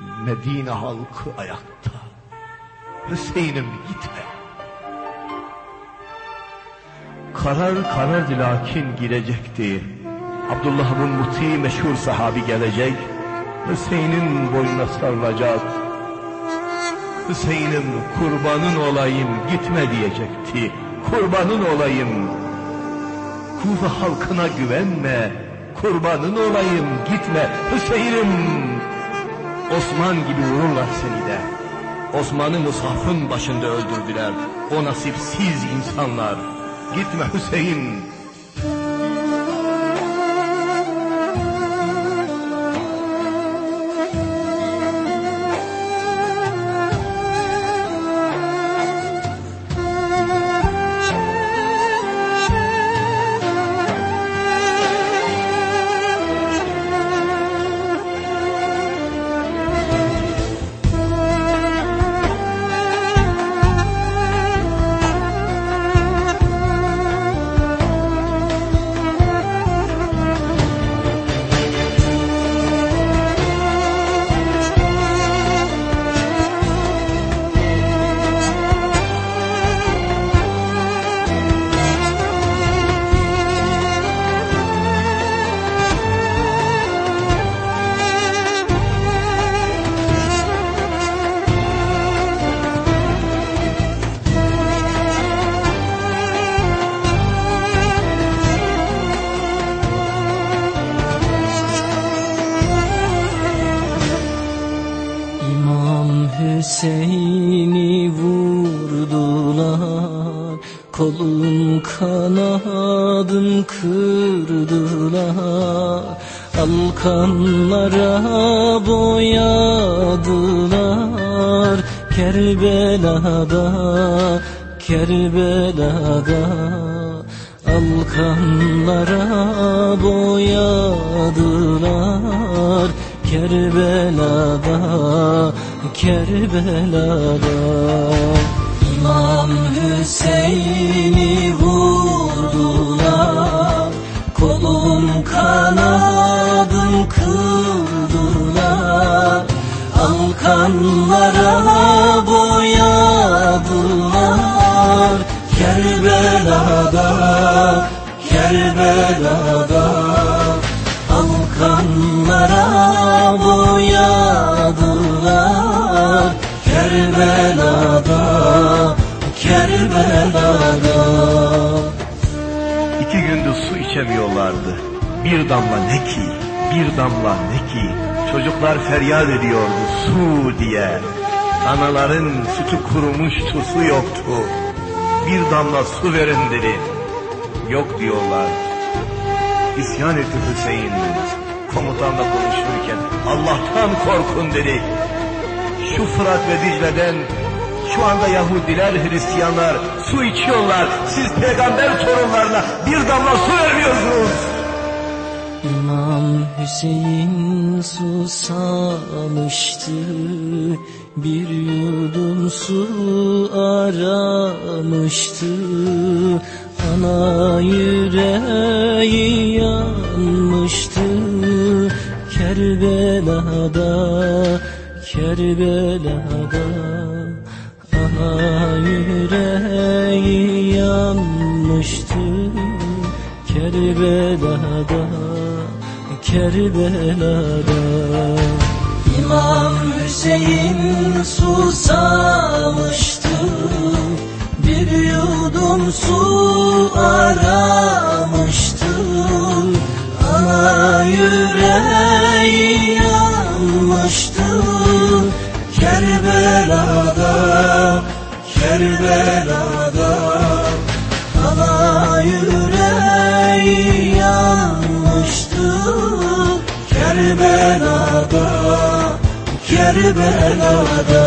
Medine halkı ayakta. Hüseyin'im gitme. Karar karardı lakin girecekti. Abdullah bin Muti meşhur sahabi gelecek. Hüseyin'in boynuna sarılacak. Hüseyin'im kurbanın olayım gitme diyecekti. Kurbanın olayım. Kufa halkına güvenme. Kurbanın olayım gitme. Hüseyin'im. Osman gibi vururlar seni de. Osman'ı Musaf'ın başında öldürdüler. O nasipsiz insanlar. Gitme Hüseyin. İmam Hüseyin'i vurdular. Kolum kanadım kırdılar. Alkanlara boyadılar. Kerbela'da, Kerbela'da. Alkanlara boyadılar Kerbela'da, Kerbela'da İmam Hüseyin'i vurdular Kolum kanadım kıldılar Alkanlara boyadılar. Kerbela'da, Kerbela'da içemiyorlardı. Bir damla ne ki, bir damla ne ki. Çocuklar feryat ediyordu su diye. Anaların sütü kurumuştu, su yoktu. Bir damla su verin dedi. Yok diyorlar. İsyan etti Hüseyin. Komutanla konuşurken Allah'tan korkun dedi. Şu Fırat ve Dicle'den şu anda Yahudiler, Hristiyanlar su içiyorlar. Siz peygamber torunlarına bir damla su vermiyorsunuz. İmam Hüseyin susamıştı Bir yudum su aramıştı Ana yüreği yanmıştı Kerbela'da, Kerbela'da Ana yüreği yanmıştı Kerbela'da, Kerbela'da İmam Hüseyin susamıştı Bir yudum su aramıştı Ana yüreği yanmıştı. Kerbela'da, Kerbela'da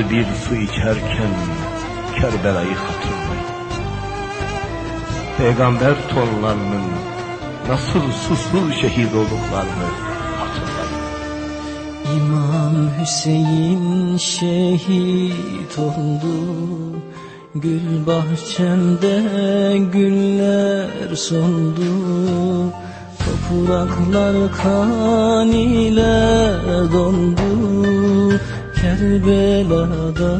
Tatlı bir su içerken Kerbela'yı hatırlayın. peygamber torunlarının nasıl susuz şehit olduklarını hatırlayın. İmam Hüseyin şehit oldu Gül bahçemde güller soldu Topraklar kan ile dondu Kerbela'da,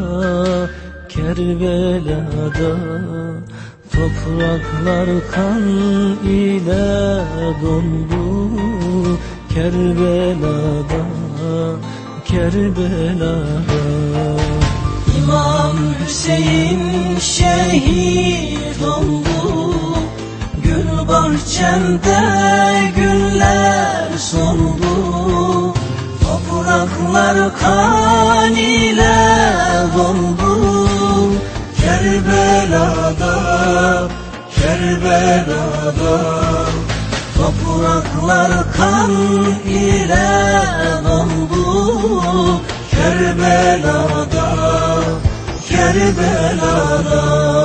Kerbela'da Topraklar kan ile dondu. Kerbela'da, Kerbela'da. İmam Hüseyin şehit oldu. Gül bahçemde güller soldu Topraklar kan ile doldu. Kerbela'da, Kerbela'da. Topraklar kan ile doldu. Kerbela'da, Kerbela'da